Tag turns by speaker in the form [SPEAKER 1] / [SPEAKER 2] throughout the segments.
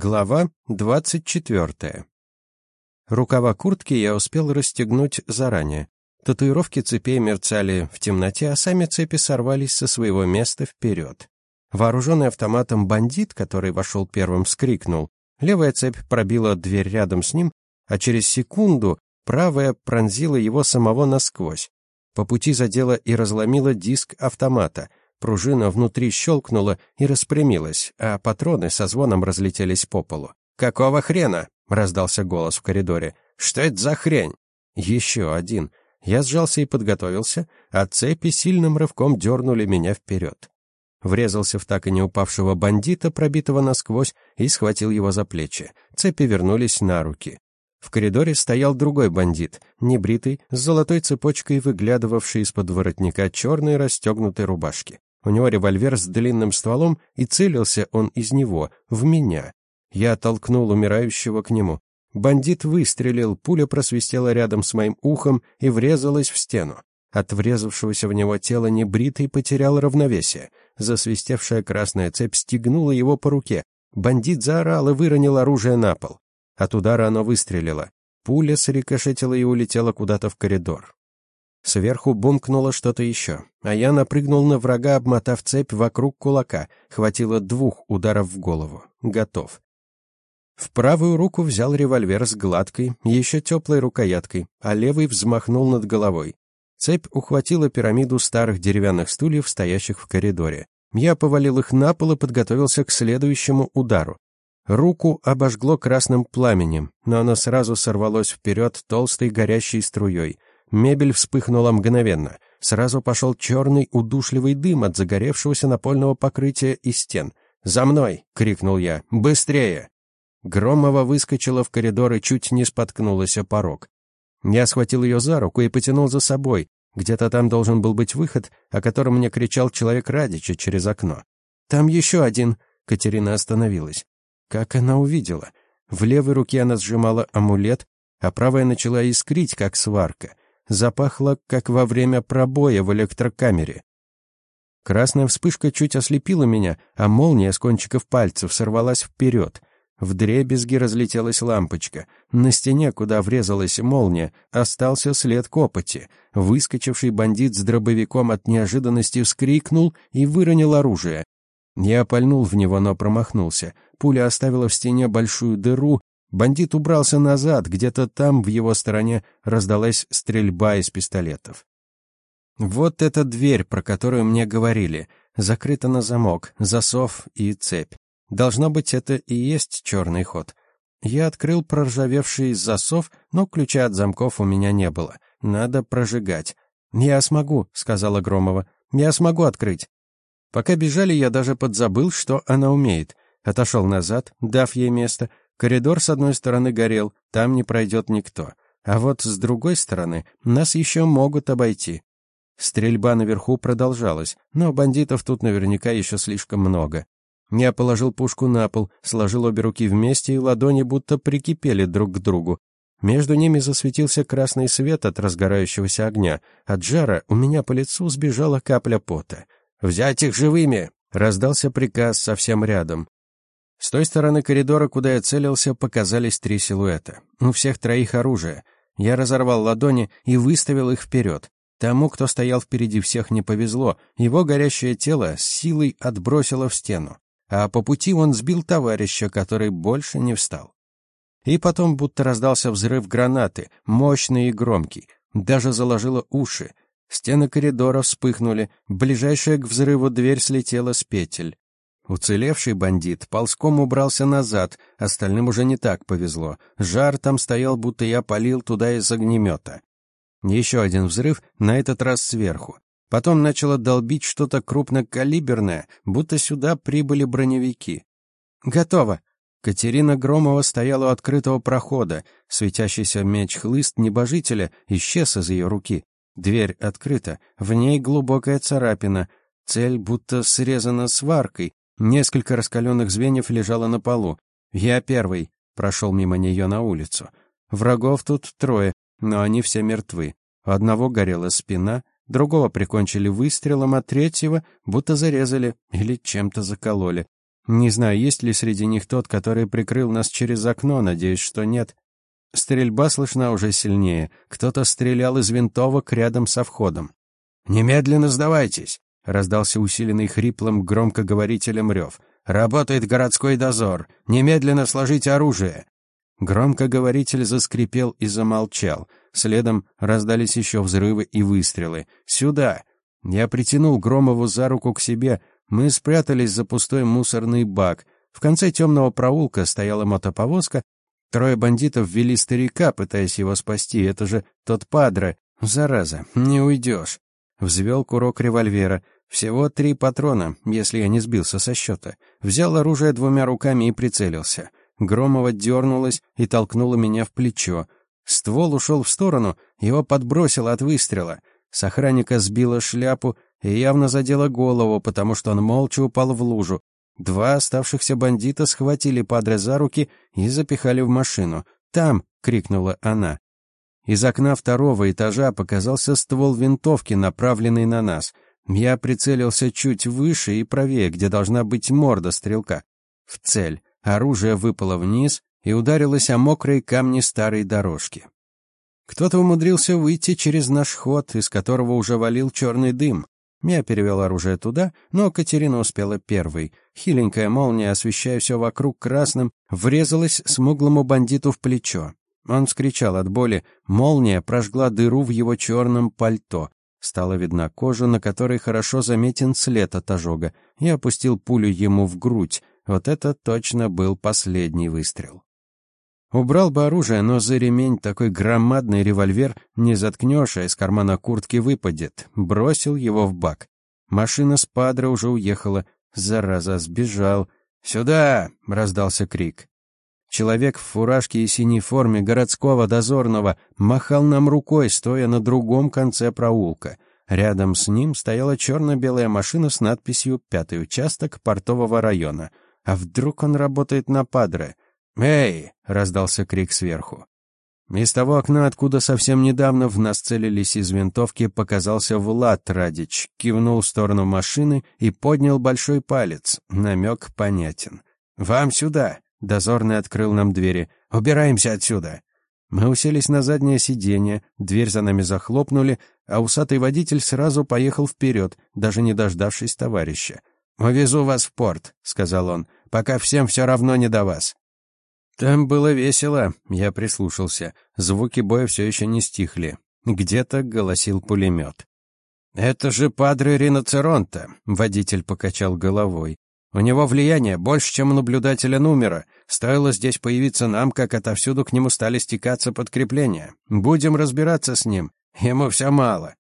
[SPEAKER 1] Глава двадцать четвертая. Рукава куртки я успел расстегнуть заранее. Татуировки цепей мерцали в темноте, а сами цепи сорвались со своего места вперед. Вооруженный автоматом бандит, который вошел первым, вскрикнул. Левая цепь пробила дверь рядом с ним, а через секунду правая пронзила его самого насквозь. По пути задела и разломила диск автомата. Пружина внутри щелкнула и распрямилась, а патроны со звоном разлетелись по полу. «Какого хрена?» — раздался голос в коридоре. «Что это за хрень?» «Еще один». Я сжался и подготовился, а цепи сильным рывком дернули меня вперед. Врезался в так и не упавшего бандита, пробитого насквозь, и схватил его за плечи. Цепи вернулись на руки. В коридоре стоял другой бандит, небритый, с золотой цепочкой, выглядывавший из-под воротника черной расстегнутой рубашки. У него револьвер с длинным стволом, и целился он из него, в меня. Я оттолкнул умирающего к нему. Бандит выстрелил, пуля просвистела рядом с моим ухом и врезалась в стену. От врезавшегося в него тела небритый потерял равновесие. Засвистевшая красная цепь стегнула его по руке. Бандит заорал и выронил оружие на пол. От удара оно выстрелило. Пуля срикошетила и улетела куда-то в коридор. Сверху бумкнуло что-то еще, а я напрыгнул на врага, обмотав цепь вокруг кулака. Хватило двух ударов в голову. Готов. В правую руку взял револьвер с гладкой, еще теплой рукояткой, а левый взмахнул над головой. Цепь ухватила пирамиду старых деревянных стульев, стоящих в коридоре. Я повалил их на пол и подготовился к следующему удару. Руку обожгло красным пламенем, но оно сразу сорвалось вперед толстой горящей струей. Мебель вспыхнула мгновенно. Сразу пошел черный удушливый дым от загоревшегося напольного покрытия и стен. «За мной!» — крикнул я. «Быстрее!» Громова выскочила в коридор и чуть не споткнулась о порог. Я схватил ее за руку и потянул за собой. Где-то там должен был быть выход, о котором мне кричал человек Радича через окно. «Там еще один!» Катерина остановилась. Как она увидела? В левой руке она сжимала амулет, а правая начала искрить, как сварка — запахло, как во время пробоя в электрокамере. Красная вспышка чуть ослепила меня, а молния с кончиков пальцев сорвалась вперед. В дребезги разлетелась лампочка. На стене, куда врезалась молния, остался след копоти. Выскочивший бандит с дробовиком от неожиданности вскрикнул и выронил оружие. Я пальнул в него, но промахнулся. Пуля оставила в стене большую дыру, Бандит убрался назад, где-то там, в его стороне, раздалась стрельба из пистолетов. Вот эта дверь, про которую мне говорили, закрыта на замок, засов и цепь. Должно быть, это и есть черный ход. Я открыл проржавевший засов, но ключа от замков у меня не было. Надо прожигать. «Я смогу», — сказала Громова. «Я смогу открыть». Пока бежали, я даже подзабыл, что она умеет. Отошел назад, дав ей место, Коридор с одной стороны горел, там не пройдет никто. А вот с другой стороны нас еще могут обойти. Стрельба наверху продолжалась, но бандитов тут наверняка еще слишком много. Я положил пушку на пол, сложил обе руки вместе, и ладони будто прикипели друг к другу. Между ними засветился красный свет от разгорающегося огня. От жара у меня по лицу сбежала капля пота. «Взять их живыми!» — раздался приказ совсем рядом. С той стороны коридора, куда я целился, показались три силуэта. У всех троих оружие. Я разорвал ладони и выставил их вперед. Тому, кто стоял впереди всех, не повезло. Его горящее тело с силой отбросило в стену. А по пути он сбил товарища, который больше не встал. И потом будто раздался взрыв гранаты, мощный и громкий. Даже заложило уши. Стены коридора вспыхнули, ближайшая к взрыву дверь слетела с петель. Уцелевший бандит ползком убрался назад, остальным уже не так повезло. Жар там стоял, будто я полил туда из огнемета. Еще один взрыв, на этот раз сверху. Потом начало долбить что-то крупнокалиберное, будто сюда прибыли броневики. «Готово!» Катерина Громова стояла у открытого прохода. Светящийся меч-хлыст небожителя исчез из ее руки. Дверь открыта, в ней глубокая царапина. Цель будто срезана сваркой, Несколько раскаленных звеньев лежало на полу. Я первый прошел мимо нее на улицу. Врагов тут трое, но они все мертвы. У одного горела спина, другого прикончили выстрелом, а третьего будто зарезали или чем-то закололи. Не знаю, есть ли среди них тот, который прикрыл нас через окно, надеюсь, что нет. Стрельба слышна уже сильнее. Кто-то стрелял из винтовок рядом со входом. «Немедленно сдавайтесь!» — раздался усиленный хриплым громкоговорителем рев. «Работает городской дозор! Немедленно сложите оружие!» Громкоговоритель заскрипел и замолчал. Следом раздались еще взрывы и выстрелы. «Сюда!» Я притянул Громову за руку к себе. Мы спрятались за пустой мусорный бак. В конце темного проулка стояла мотоповозка. Трое бандитов вели старика, пытаясь его спасти. Это же тот падре. Зараза, не уйдешь. Взвел курок револьвера. Всего три патрона, если я не сбился со счета. Взял оружие двумя руками и прицелился. Громова дернулась и толкнула меня в плечо. Ствол ушел в сторону, его подбросило от выстрела. С охранника сбила шляпу и явно задела голову, потому что он молча упал в лужу. Два оставшихся бандита схватили падре за руки и запихали в машину. «Там!» — крикнула она. Из окна второго этажа показался ствол винтовки, направленный на нас. Я прицелился чуть выше и правее, где должна быть морда стрелка. В цель. Оружие выпало вниз и ударилось о мокрые камни старой дорожки. Кто-то умудрился выйти через наш ход, из которого уже валил черный дым. Я перевел оружие туда, но Катерина успела первой. Хиленькая молния, освещая все вокруг красным, врезалась смуглому бандиту в плечо. Он вскричал от боли. Молния прожгла дыру в его черном пальто. Стала видна кожа, на которой хорошо заметен след от ожога. Я опустил пулю ему в грудь. Вот это точно был последний выстрел. Убрал бы оружие, но за ремень такой громадный револьвер не заткнешь, а из кармана куртки выпадет. Бросил его в бак. Машина с падра уже уехала. Зараза, сбежал. «Сюда!» — раздался крик. Человек в фуражке и синей форме городского дозорного махал нам рукой, стоя на другом конце проулка. Рядом с ним стояла черно-белая машина с надписью «Пятый участок портового района». А вдруг он работает на падре? «Эй!» — раздался крик сверху. Из того окна, откуда совсем недавно в нас целились из винтовки, показался Влад Радич, кивнул в сторону машины и поднял большой палец. Намек понятен. «Вам сюда!» — дозорный открыл нам двери. «Убираемся отсюда!» Мы уселись на заднее сиденье, дверь за нами захлопнули, а усатый водитель сразу поехал вперед, даже не дождавшись товарища. «Увезу вас в порт», — сказал он, — «пока всем все равно не до вас». Там было весело, я прислушался. Звуки боя все еще не стихли. Где-то голосил пулемет. «Это же падре Риноцеронта», — водитель покачал головой. «У него влияние больше, чем у наблюдателя номера. Стоило здесь появиться нам, как отовсюду к нему стали стекаться подкрепления. Будем разбираться с ним. Ему все мало».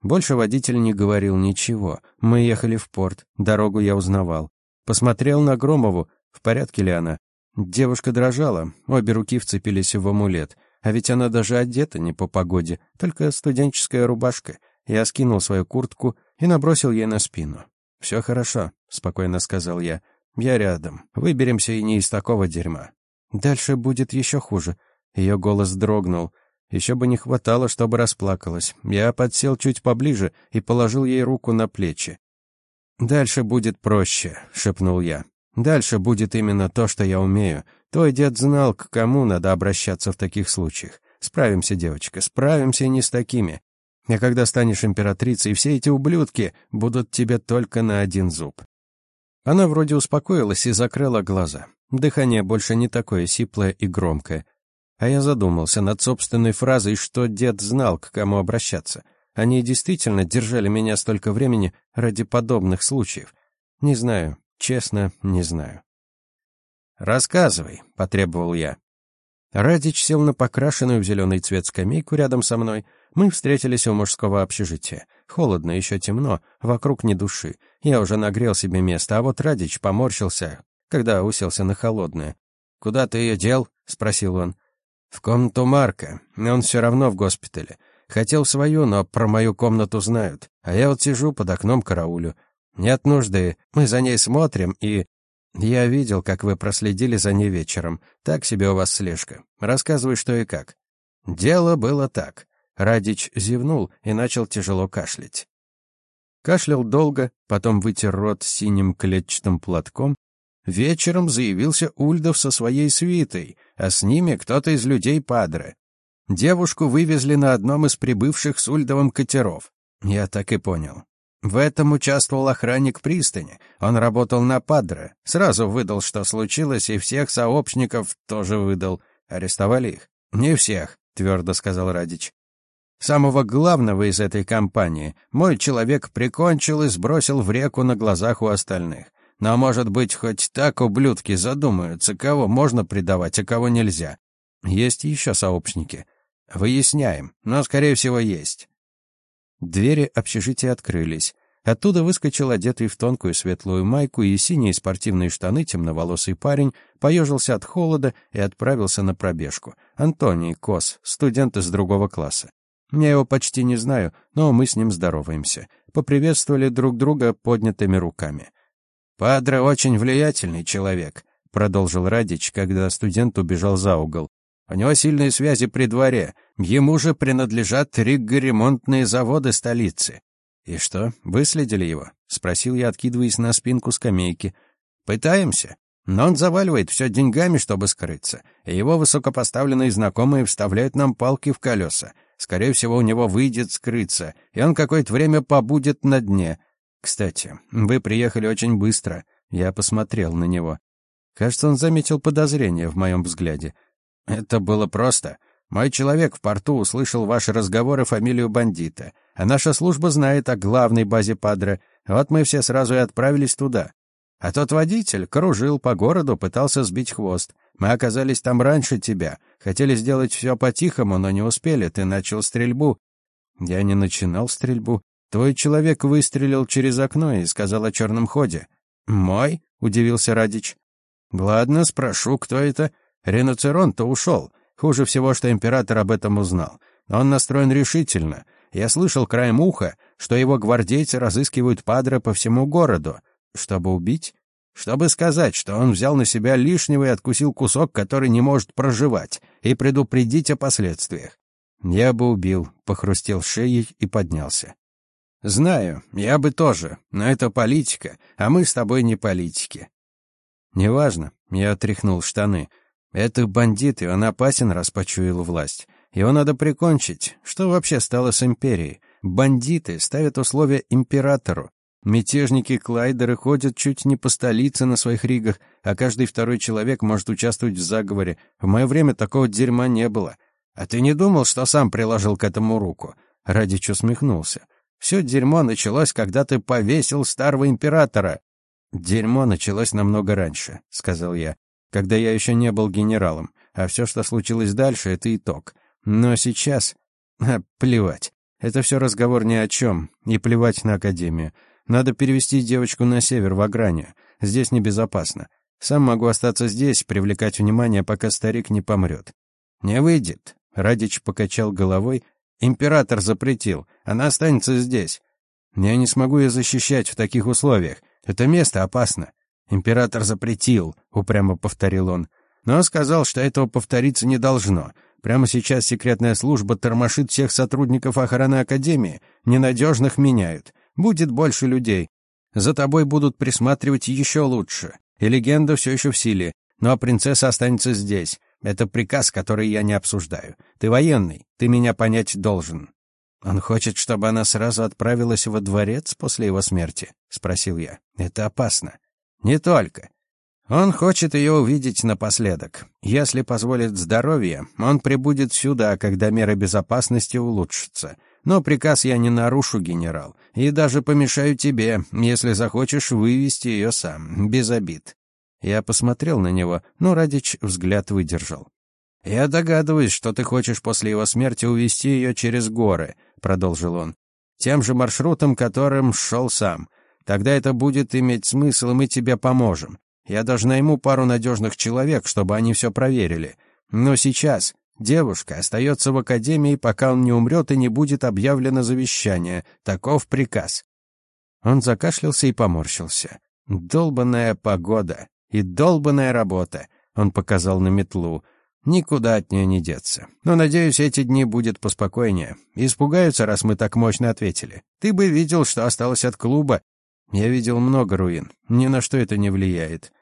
[SPEAKER 1] Больше водитель не говорил ничего. Мы ехали в порт. Дорогу я узнавал. Посмотрел на Громову. В порядке ли она? Девушка дрожала, обе руки вцепились в амулет. А ведь она даже одета не по погоде, только студенческая рубашка. Я скинул свою куртку и набросил ей на спину. «Все хорошо», — спокойно сказал я. «Я рядом. Выберемся и не из такого дерьма». «Дальше будет еще хуже». Ее голос дрогнул. Еще бы не хватало, чтобы расплакалась. Я подсел чуть поближе и положил ей руку на плечи. «Дальше будет проще», — шепнул я. Дальше будет именно то, что я умею. Твой дед знал, к кому надо обращаться в таких случаях. Справимся, девочка, справимся не с такими. А когда станешь императрицей, все эти ублюдки будут тебе только на один зуб. Она вроде успокоилась и закрыла глаза. Дыхание больше не такое сиплое и громкое. А я задумался над собственной фразой, что дед знал, к кому обращаться. Они действительно держали меня столько времени ради подобных случаев. Не знаю, Честно, не знаю. «Рассказывай», — потребовал я. Радич сел на покрашенную в зеленый цвет скамейку рядом со мной. Мы встретились у мужского общежития. Холодно, еще темно, вокруг ни души. Я уже нагрел себе место, а вот Радич поморщился, когда уселся на холодное. «Куда ты ее дел?» — спросил он. «В комнату Марка. Он все равно в госпитале. Хотел свою, но про мою комнату знают. А я вот сижу под окном караулю. Нет нужды. Мы за ней смотрим и... Я видел, как вы проследили за ней вечером. Так себе у вас слежка. Рассказывай, что и как. Дело было так. Радич зевнул и начал тяжело кашлять. Кашлял долго, потом вытер рот синим клетчатым платком, Вечером заявился Ульдов со своей свитой, а с ними кто-то из людей Падре. Девушку вывезли на одном из прибывших с Ульдовым катеров. Я так и понял. В этом участвовал охранник пристани. Он работал на Падре. Сразу выдал, что случилось, и всех сообщников тоже выдал. Арестовали их? Не всех, твердо сказал Радич. Самого главного из этой компании мой человек прикончил и сбросил в реку на глазах у остальных. Но, может быть, хоть так ублюдки задумаются, кого можно предавать, а кого нельзя. Есть еще сообщники. Выясняем, но, скорее всего, есть. Двери общежития открылись. Оттуда выскочил одетый в тонкую светлую майку и синие спортивные штаны темноволосый парень, поежился от холода и отправился на пробежку. Антоний Кос, студент из другого класса. Я его почти не знаю, но мы с ним здороваемся. Поприветствовали друг друга поднятыми руками. «Падре очень влиятельный человек», — продолжил Радич, когда студент убежал за угол. «У него сильные связи при дворе. Ему же принадлежат риггоремонтные заводы столицы». «И что, выследили его?» — спросил я, откидываясь на спинку скамейки. «Пытаемся. Но он заваливает все деньгами, чтобы скрыться. Его высокопоставленные знакомые вставляют нам палки в колеса. Скорее всего, у него выйдет скрыться, и он какое-то время побудет на дне. Кстати, вы приехали очень быстро. Я посмотрел на него. Кажется, он заметил подозрение в моем взгляде. Это было просто. Мой человек в порту услышал ваши разговоры фамилию бандита, а наша служба знает о главной базе Падре. Вот мы все сразу и отправились туда. А тот водитель кружил по городу, пытался сбить хвост. Мы оказались там раньше тебя. Хотели сделать все по-тихому, но не успели. Ты начал стрельбу. Я не начинал стрельбу. Твой человек выстрелил через окно и сказал о черном ходе. Мой? Удивился Радич. Ладно, спрошу, кто это. Реноцерон-то ушел. Хуже всего, что император об этом узнал. Он настроен решительно. Я слышал краем уха, что его гвардейцы разыскивают Падре по всему городу. Чтобы убить? Чтобы сказать, что он взял на себя лишнего и откусил кусок, который не может проживать, и предупредить о последствиях. Я бы убил, похрустел шеей и поднялся. Знаю, я бы тоже, но это политика, а мы с тобой не политики. Неважно, я отряхнул штаны. Это бандит, и он опасен, раз почуял власть. Его надо прикончить. Что вообще стало с империей? Бандиты ставят условия императору, Мятежники-клайдеры ходят чуть не по столице на своих ригах, а каждый второй человек может участвовать в заговоре. В мое время такого дерьма не было. А ты не думал, что сам приложил к этому руку? Радич усмехнулся. Все дерьмо началось, когда ты повесил старого императора. Дерьмо началось намного раньше, сказал я, когда я еще не был генералом, а все, что случилось дальше, это итог. Но сейчас... А, плевать. Это все разговор ни о чем, и плевать на Академию. Надо перевести девочку на север, в Агране. Здесь небезопасно. Сам могу остаться здесь, привлекать внимание, пока старик не помрет. Не выйдет. Радич покачал головой. Император запретил. Она останется здесь. Я не смогу ее защищать в таких условиях. Это место опасно. Император запретил, упрямо повторил он. Но сказал, что этого повториться не должно. Прямо сейчас секретная служба тормошит всех сотрудников охраны Академии. Ненадежных меняют. Будет больше людей. За тобой будут присматривать еще лучше. И легенда все еще в силе. Ну а принцесса останется здесь. Это приказ, который я не обсуждаю. Ты военный, ты меня понять должен. Он хочет, чтобы она сразу отправилась во дворец после его смерти, спросил я. Это опасно. Не только. Он хочет ее увидеть напоследок. Если позволит здоровье, он прибудет сюда, когда меры безопасности улучшатся. Но приказ я не нарушу, генерал, и даже помешаю тебе, если захочешь вывести ее сам, без обид. Я посмотрел на него, но Радич взгляд выдержал. Я догадываюсь, что ты хочешь после его смерти увести ее через горы, продолжил он. Тем же маршрутом, которым шел сам. Тогда это будет иметь смысл, и мы тебе поможем. Я даже найму пару надежных человек, чтобы они все проверили. Но сейчас Девушка остается в академии, пока он не умрет и не будет объявлено завещание. Таков приказ. Он закашлялся и поморщился. Долбаная погода и долбаная работа. Он показал на метлу. Никуда от нее не деться. Но, надеюсь, эти дни будет поспокойнее. Испугаются, раз мы так мощно ответили. Ты бы видел, что осталось от клуба. Я видел много руин. Ни на что это не влияет.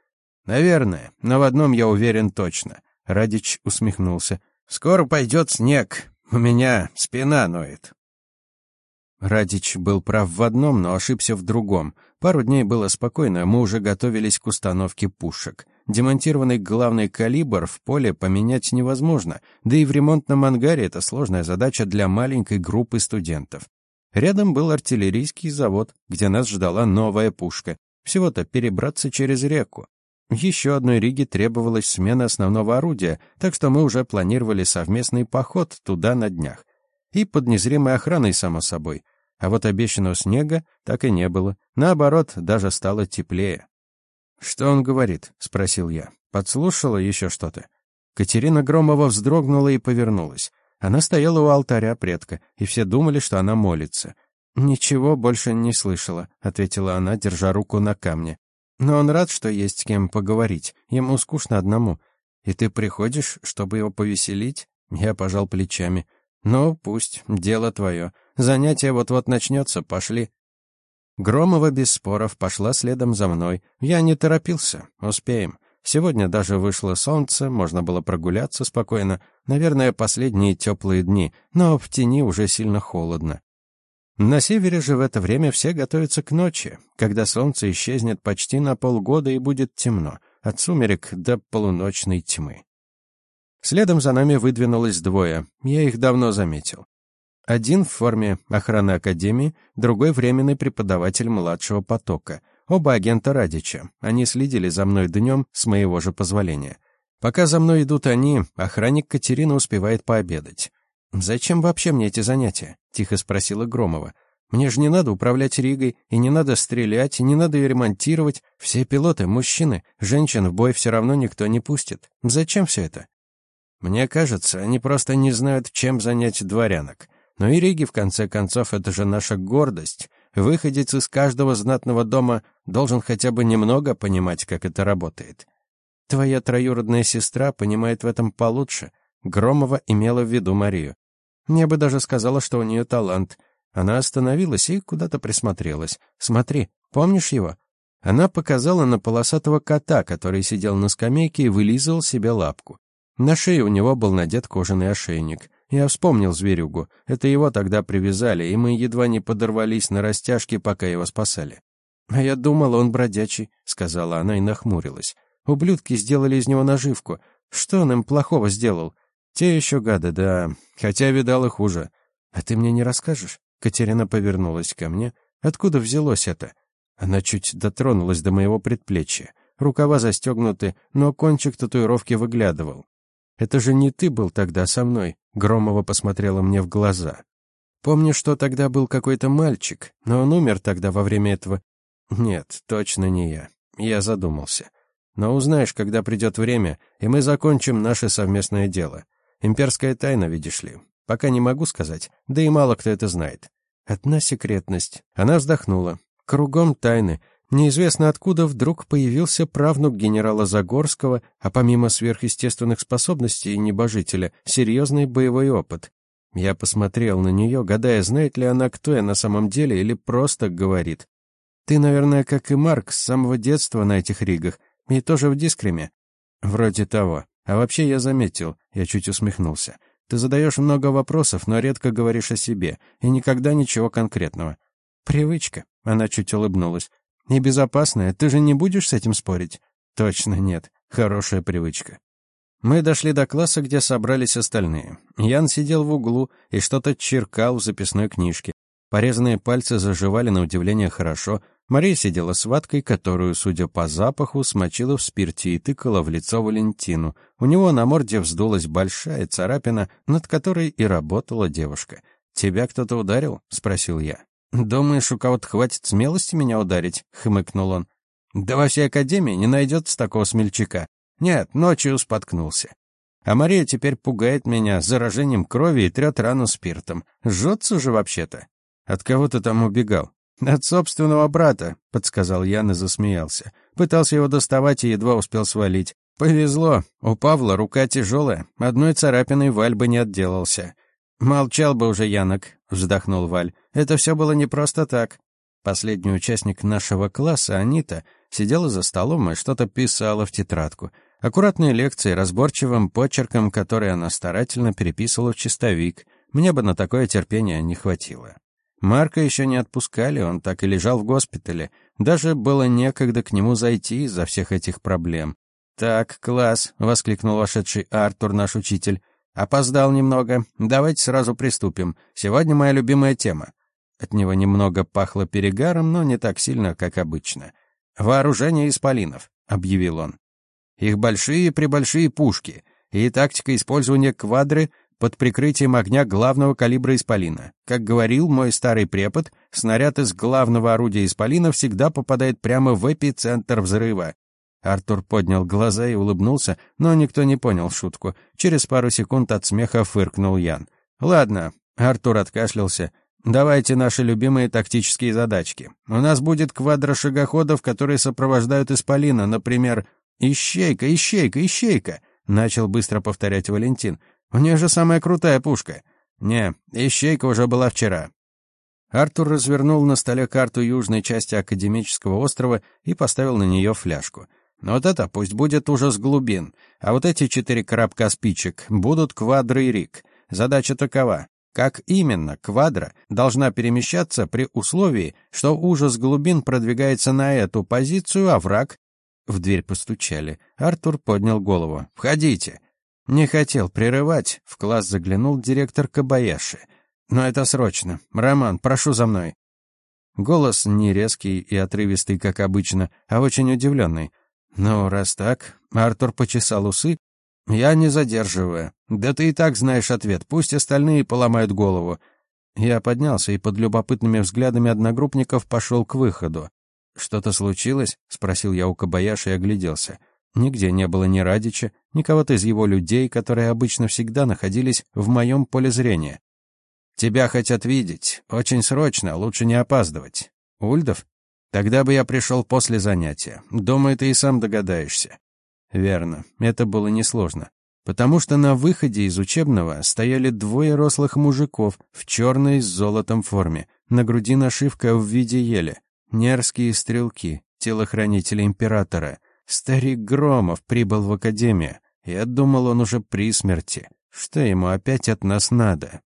[SPEAKER 1] Наверное, но в одном я уверен точно. Радич усмехнулся. Скоро пойдет снег. У меня спина ноет. Радич был прав в одном, но ошибся в другом. Пару дней было спокойно, мы уже готовились к установке пушек. Демонтированный главный калибр в поле поменять невозможно, да и в ремонтном ангаре это сложная задача для маленькой группы студентов. Рядом был артиллерийский завод, где нас ждала новая пушка. Всего-то перебраться через реку. Еще одной Риге требовалась смена основного орудия, так что мы уже планировали совместный поход туда на днях. И под незримой охраной, само собой. А вот обещанного снега так и не было. Наоборот, даже стало теплее. «Что он говорит?» — спросил я. «Подслушала еще что-то?» Катерина Громова вздрогнула и повернулась. Она стояла у алтаря предка, и все думали, что она молится. «Ничего больше не слышала», — ответила она, держа руку на камне. «Но он рад, что есть с кем поговорить. Ему скучно одному. И ты приходишь, чтобы его повеселить?» Я пожал плечами. «Ну, пусть, дело твое. Занятие вот-вот начнется, пошли». Громова без споров пошла следом за мной. Я не торопился, успеем. Сегодня даже вышло солнце, можно было прогуляться спокойно. Наверное, последние теплые дни, но в тени уже сильно холодно. На севере же в это время все готовятся к ночи, когда солнце исчезнет почти на полгода и будет темно, от сумерек до полуночной тьмы. Следом за нами выдвинулось двое, я их давно заметил. Один в форме охраны Академии, другой временный преподаватель младшего потока. Оба агента Радича. Они следили за мной днем с моего же позволения. Пока за мной идут они, охранник Катерина успевает пообедать. «Зачем вообще мне эти занятия?» — тихо спросила Громова. «Мне же не надо управлять Ригой, и не надо стрелять, и не надо ее ремонтировать. Все пилоты — мужчины, женщин в бой все равно никто не пустит. Зачем все это?» «Мне кажется, они просто не знают, чем занять дворянок. Но и Риги, в конце концов, это же наша гордость. Выходец из каждого знатного дома должен хотя бы немного понимать, как это работает. Твоя троюродная сестра понимает в этом получше. Громова имела в виду Марию. Мне бы даже сказала, что у нее талант. Она остановилась и куда-то присмотрелась. «Смотри, помнишь его?» Она показала на полосатого кота, который сидел на скамейке и вылизывал себе лапку. На шее у него был надет кожаный ошейник. Я вспомнил зверюгу. Это его тогда привязали, и мы едва не подорвались на растяжке, пока его спасали. «А я думала, он бродячий», — сказала она и нахмурилась. «Ублюдки сделали из него наживку. Что он им плохого сделал?» «Те еще гады, да. Хотя видал и хуже. А ты мне не расскажешь?» Катерина повернулась ко мне. «Откуда взялось это?» Она чуть дотронулась до моего предплечья. Рукава застегнуты, но кончик татуировки выглядывал. Это же не ты был тогда со мной, Громова посмотрела мне в глаза. Помню, что тогда был какой-то мальчик, но он умер тогда во время этого. Нет, точно не я. Я задумался. Но узнаешь, когда придет время, и мы закончим наше совместное дело. Имперская тайна, видишь ли. Пока не могу сказать, да и мало кто это знает. Одна секретность. Она вздохнула. Кругом тайны, Неизвестно откуда вдруг появился правнук генерала Загорского, а помимо сверхъестественных способностей небожителя, серьезный боевой опыт. Я посмотрел на нее, гадая, знает ли она, кто я на самом деле, или просто говорит. «Ты, наверное, как и Марк, с самого детства на этих ригах, и тоже в дискреме?» «Вроде того. А вообще я заметил», — я чуть усмехнулся. «Ты задаешь много вопросов, но редко говоришь о себе, и никогда ничего конкретного». «Привычка», — она чуть улыбнулась. Небезопасная, ты же не будешь с этим спорить? Точно нет. Хорошая привычка. Мы дошли до класса, где собрались остальные. Ян сидел в углу и что-то черкал в записной книжке. Порезанные пальцы заживали на удивление хорошо. Мария сидела с ваткой, которую, судя по запаху, смочила в спирте и тыкала в лицо Валентину. У него на морде вздулась большая царапина, над которой и работала девушка. «Тебя кто-то ударил?» — спросил я. «Думаешь, у кого-то хватит смелости меня ударить?» — хмыкнул он. «Да во всей академии не найдется такого смельчака. Нет, ночью споткнулся. А Мария теперь пугает меня заражением крови и трет рану спиртом. Жжется же вообще-то. От кого ты там убегал?» «От собственного брата», — подсказал Ян и засмеялся. Пытался его доставать и едва успел свалить. Повезло. У Павла рука тяжелая. Одной царапиной Валь бы не отделался. «Молчал бы уже, Янок», — вздохнул Валь. «Это все было не просто так». Последний участник нашего класса, Анита, сидела за столом и что-то писала в тетрадку. Аккуратные лекции разборчивым почерком, который она старательно переписывала в чистовик. Мне бы на такое терпение не хватило. Марка еще не отпускали, он так и лежал в госпитале. Даже было некогда к нему зайти из-за всех этих проблем. «Так, класс!» — воскликнул вошедший Артур, наш учитель. «Опоздал немного. Давайте сразу приступим. Сегодня моя любимая тема». От него немного пахло перегаром, но не так сильно, как обычно. «Вооружение исполинов», — объявил он. «Их большие-пребольшие пушки и тактика использования квадры под прикрытием огня главного калибра исполина. Как говорил мой старый препод, снаряд из главного орудия исполина всегда попадает прямо в эпицентр взрыва. Артур поднял глаза и улыбнулся, но никто не понял шутку. Через пару секунд от смеха фыркнул Ян. «Ладно», — Артур откашлялся. «Давайте наши любимые тактические задачки. У нас будет квадро шагоходов, которые сопровождают Исполина, например, «Ищейка, ищейка, ищейка», — начал быстро повторять Валентин. У нее же самая крутая пушка. Не, ищейка уже была вчера. Артур развернул на столе карту южной части академического острова и поставил на нее фляжку. Но вот это пусть будет ужас глубин, а вот эти четыре коробка спичек будут квадро и рик. Задача такова. Как именно квадра должна перемещаться при условии, что ужас глубин продвигается на эту позицию, а враг... В дверь постучали. Артур поднял голову. «Входите!» Не хотел прерывать, в класс заглянул директор Кабаяши. Но это срочно. Роман, прошу за мной. Голос не резкий и отрывистый, как обычно, а очень удивленный. Ну, раз так, Артур почесал усы. Я не задерживаю. Да ты и так знаешь ответ, пусть остальные поломают голову. Я поднялся и под любопытными взглядами одногруппников пошел к выходу. «Что-то случилось?» — спросил я у Кабаяши и огляделся. Нигде не было ни Радича, ни кого-то из его людей, которые обычно всегда находились в моем поле зрения. «Тебя хотят видеть. Очень срочно, лучше не опаздывать. Ульдов? Тогда бы я пришел после занятия. Думаю, ты и сам догадаешься». Верно, это было несложно. Потому что на выходе из учебного стояли двое рослых мужиков в черной с золотом форме, на груди нашивка в виде ели. Нерские стрелки, телохранители императора — Старик Громов прибыл в академию. Я думал, он уже при смерти. Что ему опять от нас надо?